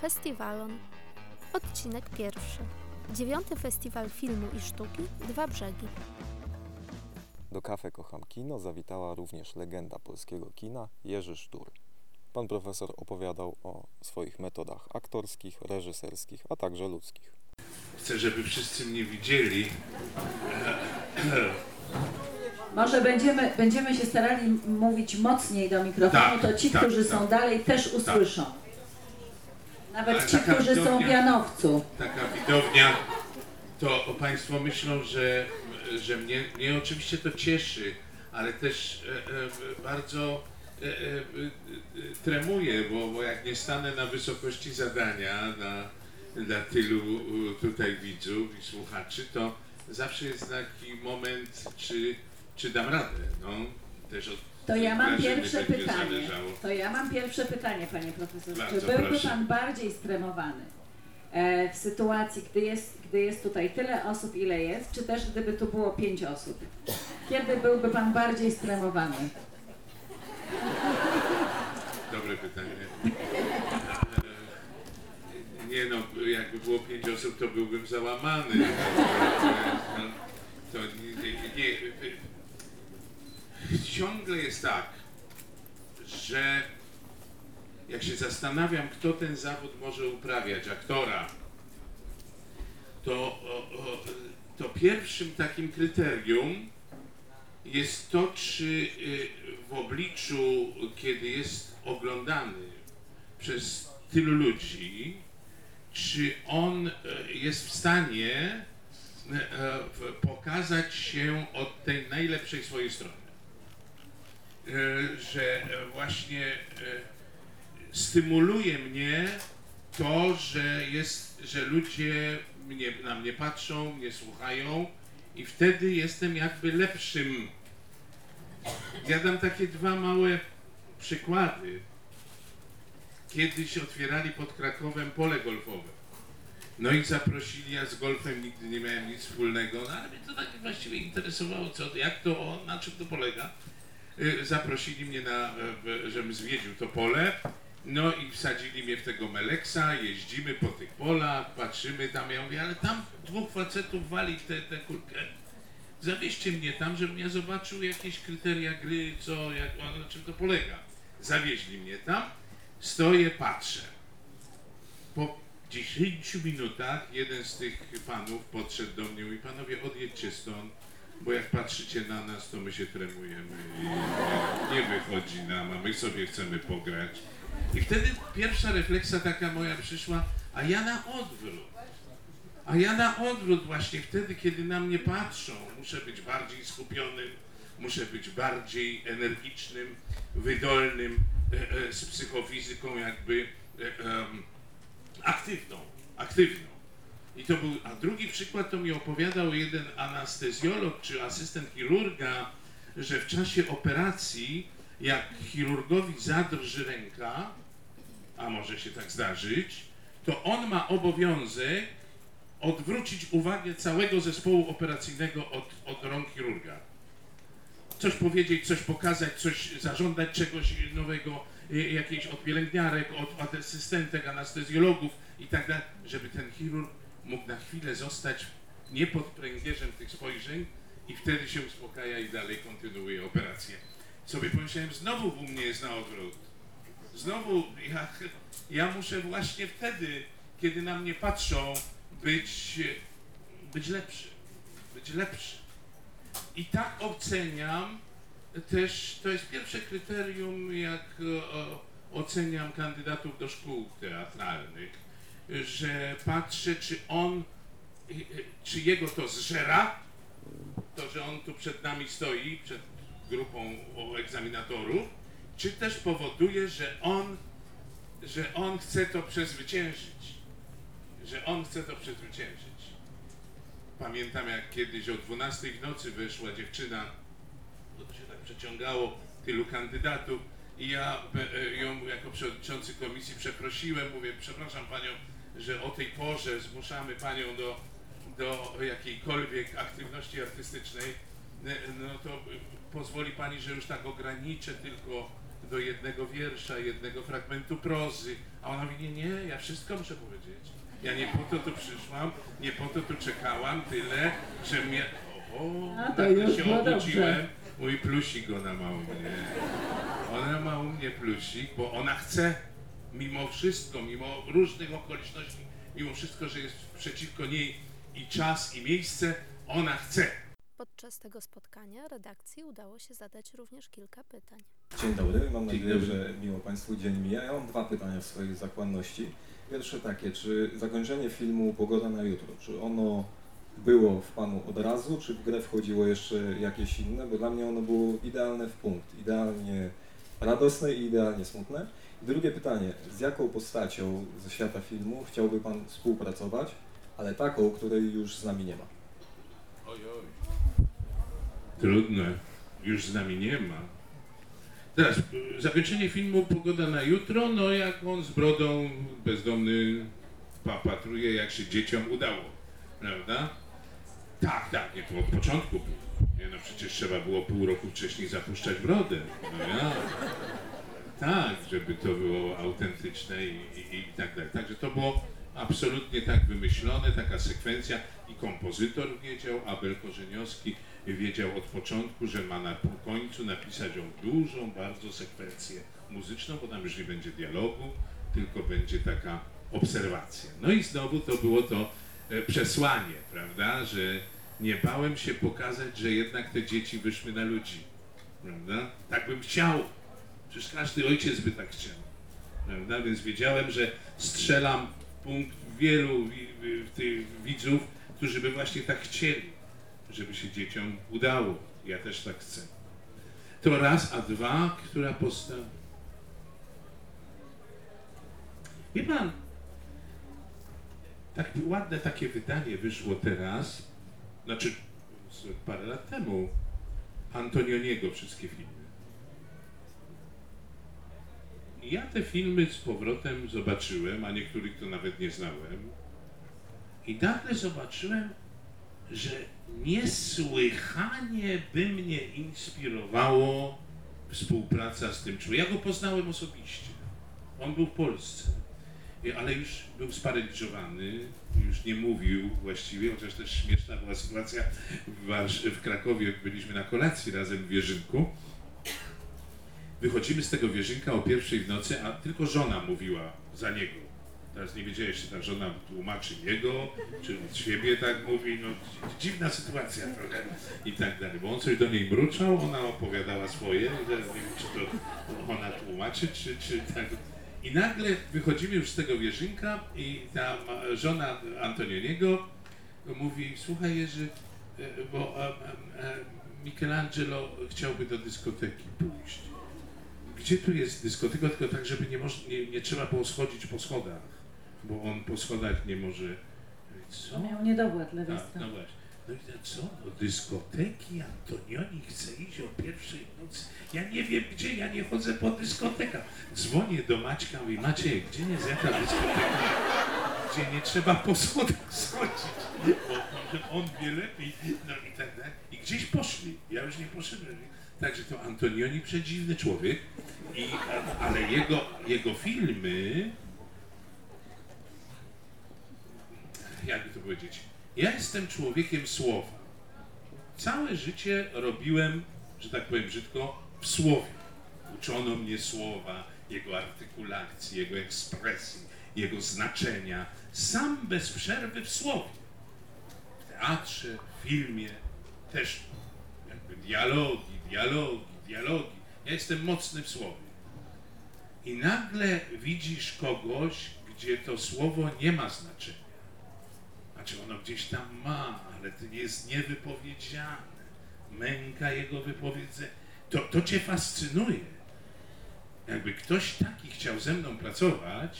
Festiwalon. Odcinek pierwszy. Dziewiąty Festiwal Filmu i Sztuki Dwa Brzegi. Do kafe Kocham Kino zawitała również legenda polskiego kina Jerzy Sztur. Pan profesor opowiadał o swoich metodach aktorskich, reżyserskich, a także ludzkich. Chcę, żeby wszyscy mnie widzieli. Może będziemy, będziemy się starali mówić mocniej do mikrofonu, Tak, to ci, tak, którzy tak. są dalej, też usłyszą. Nawet ci, taka którzy są w widownia- Janowcu. Taka widownia, to Państwo myślą, że, że mnie, mnie oczywiście to cieszy, ale też e, e, bardzo e, e, e, tremuję, bo, bo jak nie stanę na wysokości zadania na, dla tylu e, tutaj widzów i słuchaczy, to zawsze jest taki moment, czy, czy dam radę. No, też od To ja mam pierwsze będzie pytanie. zależało. To ja mam pierwsze pytanie, panie profesorze. Bardzo Czy byłby proszę. pan bardziej stremowany e, w sytuacji, gdy jest, gdy jest tutaj tyle osób, ile jest, czy też gdyby tu było pięć osób? Kiedy byłby pan bardziej stremowany? Dobre pytanie. E, Nie no, jakby było pięć osób, to byłbym załamany. To nie, nie, nie. Ciągle jest tak, że jak się zastanawiam, kto ten zawód może uprawiać, aktora, to, o, o, to pierwszym takim kryterium jest to, czy y, w obliczu, kiedy jest oglądany przez tylu ludzi, czy on y, jest w stanie y, pokazać się od tej najlepszej swojej strony. Y, Że y, właśnie y, stymuluje mnie to, że jest, że ludzie mnie, na mnie patrzą, mnie słuchają i wtedy jestem jakby lepszym. Ja dam takie dwa małe przykłady. Kiedyś otwierali pod Krakowem pole golfowe. No i zaprosili, ja z golfem nigdy nie miałem nic wspólnego, no ale mnie to tak właściwie interesowało, co, jak to, na czym to polega. Y, Zaprosili mnie na, e, żebym zwiedził to pole, no i wsadzili mnie w tego Meleksa, jeździmy po tych polach, patrzymy tam, ja mówię, ale tam dwóch facetów wali tę tę kulkę. Zawieźcie mnie tam, żebym ja zobaczył jakieś kryteria gry, co, jak, na czym to polega. Zawieźli mnie tam, stoję, patrzę. Po 10 minutach jeden z tych panów podszedł do mnie i panowie odjedźcie stąd, bo jak patrzycie na nas, to my się tremujemy i nie, wychodzi nam, a my sobie chcemy pograć. I wtedy pierwsza refleksja taka moja przyszła, a ja na odwrót. A ja na odwrót właśnie wtedy, kiedy na mnie patrzą, muszę być bardziej skupionym, muszę być bardziej energicznym, wydolnym, e, e, z psychofizyką jakby e, em, aktywną, aktywną. I to był, a drugi przykład to mi opowiadał jeden anestezjolog czy asystent chirurga, że w czasie operacji, jak chirurgowi zadrży ręka, a może się tak zdarzyć, to on ma obowiązek odwrócić uwagę całego zespołu operacyjnego od, od rąk chirurga. Coś powiedzieć, coś pokazać, coś zażądać czegoś nowego, y, jakiejś od pielęgniarek, od, od asystentek, anestezjologów i tak dalej, żeby ten chirurg mógł na chwilę zostać nie pod pręgierzem tych spojrzeń i wtedy się uspokaja i dalej kontynuuje operację. Sobie pomyślałem, znowu u mnie jest na odwrót. Znowu ja, ja muszę właśnie wtedy, kiedy na mnie patrzą, być, być lepszy. Być lepszy. I tak oceniam też, to jest pierwsze kryterium, jak o, oceniam kandydatów do szkół teatralnych, że patrzę, czy on, czy jego to zżera, to, że on tu przed nami stoi, przed grupą egzaminatorów, czy też powoduje, że on, że on chce to przezwyciężyć, że on chce to przezwyciężyć. Pamiętam jak kiedyś o 12 w nocy weszła dziewczyna, no to się tak przeciągało, tylu kandydatów i ja e, e, ją jako przewodniczący komisji przeprosiłem, mówię, przepraszam panią, że o tej porze zmuszamy panią do, do jakiejkolwiek aktywności artystycznej, no to pozwoli pani, że już tak ograniczę tylko do jednego wiersza, jednego fragmentu prozy. A ona mówi, nie, nie, ja wszystko muszę powiedzieć. Ja nie po to tu przyszłam, nie po to tu czekałam, tyle, że mnie... O, A, to nagle już się było obudziłem. Mój plusik ona ma u mnie. Ona ma u mnie plusik, bo ona chce mimo wszystko, mimo różnych okoliczności, mimo wszystko, że jest przeciwko niej i czas, i miejsce, ona chce. Podczas tego spotkania redakcji udało się zadać również kilka pytań. Dzień dobry, mam Dzień nadzieję, dobry. że miło Państwu dzień mija. Ja mam dwa pytania w swojej zakładności. Pierwsze takie, czy zakończenie filmu Pogoda na jutro, czy ono było w Panu od razu, czy w grę wchodziło jeszcze jakieś inne? Bo dla mnie ono było idealne w punkt, idealnie radosne i idealnie smutne. Drugie pytanie, z jaką postacią ze świata filmu chciałby Pan współpracować, ale taką, której już z nami nie ma? Oj, oj. Trudne. Już z nami nie ma. Teraz, zakończenie filmu Pogoda na jutro, no jak on z brodą bezdomny papatruje, jak się dzieciom udało, prawda? Tak, tak, nie, to od początku było. Nie, no przecież trzeba było pół roku wcześniej zapuszczać brodę. No ja. Tak, żeby to było autentyczne i, i, i tak dalej. Także to było absolutnie tak wymyślone, taka sekwencja i kompozytor wiedział, Abel Korzeniowski wiedział od początku, że ma na końcu napisać ją dużą bardzo sekwencję muzyczną, bo tam już nie będzie dialogu, tylko będzie taka obserwacja. No i znowu to było to e, przesłanie, prawda, że nie bałem się pokazać, że jednak te dzieci wyszły na ludzi, prawda? Tak bym chciał. Przecież każdy ojciec by tak chciał, prawda? Więc wiedziałem, że strzelam w punkt wielu wi- wi- tych widzów, którzy by właśnie tak chcieli, żeby się dzieciom udało. Ja też tak chcę. To raz, a dwa, która postać? Wie pan, tak ładne takie wydanie wyszło teraz, znaczy parę lat temu, Antonioniego wszystkie filmy. I Ja te filmy z powrotem zobaczyłem, a niektórych to nawet nie znałem. I nagle zobaczyłem, że niesłychanie by mnie inspirowało współpraca z tym człowiekiem. Ja go poznałem osobiście. On był w Polsce, ale już był sparaliżowany, już nie mówił właściwie, chociaż też śmieszna była sytuacja w, Warsz- w Krakowie, byliśmy na kolacji razem w Wierzynku. Wychodzimy z tego Wierzynka o pierwszej w nocy, a tylko żona mówiła za niego. Teraz nie wiedziałeś, czy ta żona tłumaczy jego, czy od siebie tak mówi, no dzi- dziwna sytuacja trochę i tak dalej, bo on coś do niej mruczał, ona opowiadała swoje, nie wiem, czy to ona tłumaczy, czy, czy tak. I nagle wychodzimy już z tego wieżynka i ta żona Antonioniego mówi, słuchaj Jerzy, e, bo e, e, Michelangelo chciałby do dyskoteki pójść. Gdzie tu jest dyskoteka, tylko tak, żeby nie, moż, nie, nie trzeba było schodzić po schodach, bo on po schodach nie może... Co? Miał niedowład lewej Tak, strony. no właśnie. No i to co? Do dyskoteki Antonioni chce iść o pierwszej nocy. Ja nie wiem gdzie, ja nie chodzę po dyskotekach. Dzwonię do Maćka, mówię, Maciej, gdzie jest jaka dyskoteka? Gdzie nie trzeba po schodach schodzić, bo on wie lepiej, no i tak dalej. I gdzieś poszli, ja już nie poszedłem. Także to Antonioni przedziwny człowiek, i, ale jego, jego filmy jakby to powiedzieć, ja jestem człowiekiem słowa. Całe życie robiłem, że tak powiem brzydko, w słowie. Uczono mnie słowa, jego artykulacji, jego ekspresji, jego znaczenia. Sam bez przerwy w słowie. W teatrze, w filmie też dialogi, dialogi, dialogi. Ja jestem mocny w słowie. I nagle widzisz kogoś, gdzie to słowo nie ma znaczenia. Znaczy ono gdzieś tam ma, ale to jest niewypowiedziane. Męka jego wypowiedzenia. To, to cię fascynuje. Jakby ktoś taki chciał ze mną pracować,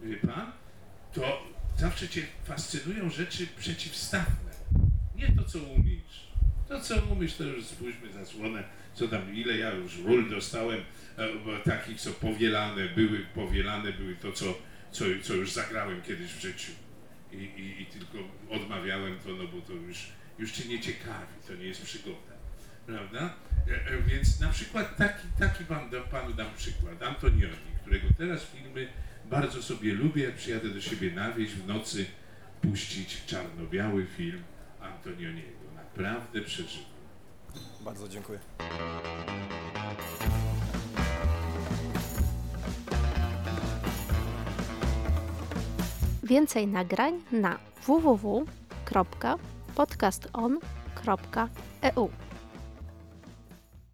wie pan, to zawsze cię fascynują rzeczy przeciwstawne. Nie to, co umiesz. To, co umiesz, to już spójrzmy zasłonę, co tam, ile ja już ról dostałem, e, takich, co powielane były, powielane były to, co, co, co już zagrałem kiedyś w życiu. I, i, i tylko odmawiałem to, no bo to już, już cię nie ciekawi, to nie jest przygoda. prawda? E, e, Więc na przykład taki, taki pan, panu dam przykład, Antonioni, którego teraz filmy bardzo sobie lubię, przyjadę do siebie na wieś w nocy, puścić czarno-biały film Antonioniego. Naprawdę przeżywam. Bardzo dziękuję. Więcej nagrań na www.podcaston.eu